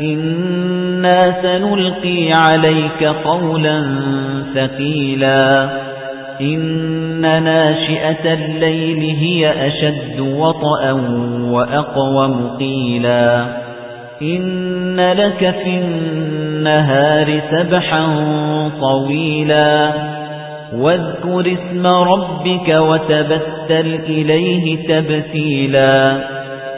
إنا سنلقي عليك قولا ثقيلا إن ناشئة الليل هي أشد وطأا وأقوم قيلا إن لك في النهار سبحا طويلا واذكر اسم ربك وتبتل إليه تبتيلا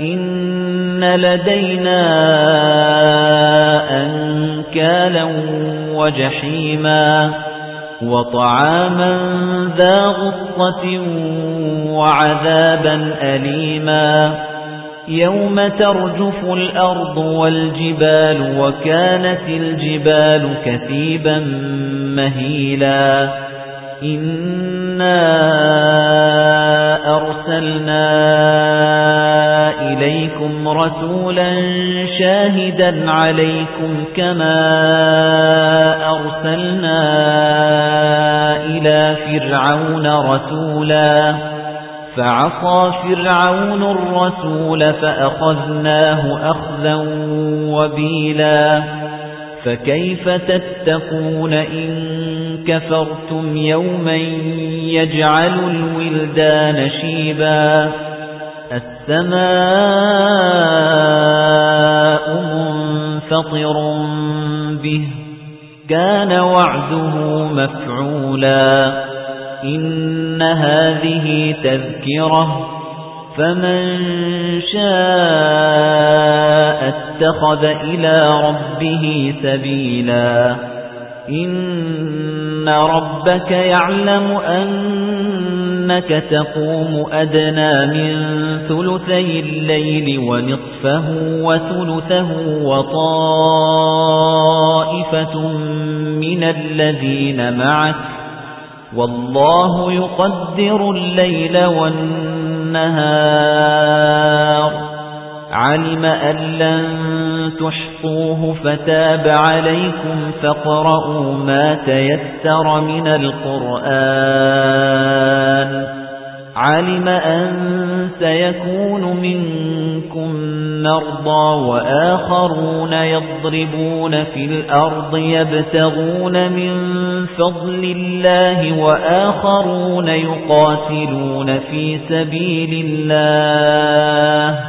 إن لدينا أنكالا وجحيما وطعاما ذا غصة وعذابا أليما يوم ترجف الأرض والجبال وكانت الجبال كثيبا مهيلا إنا أرسلنا رسولا شاهدا عليكم كما أرسلنا إلى فرعون رسولا. فعصى فرعون الرسول فأخذناه أخذا وبيلا. فكيف تتقون إن كفرتم يوما يجعل الولدان شيبا؟ السماء وعده مفعولا. إن هذه تذكرة فمن شاء اتخذ إلى ربه سبيلا. إن ربك يعلم أنك تقوم أدنى من ثلثي الليل ونصفه وثلثه وطائفة من الذين معك والله يقدر الليل والنهار. علم أن لن تحصوه فتاب عليكم فاقرؤوا ما تيسر من القرآن. علم أن سيكون منكم مرضى وآخرون يضربون في الأرض يبتغون من فضل الله وآخرون يقاتلون في سبيل الله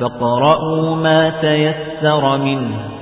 فاقرؤوا ما تيسر منه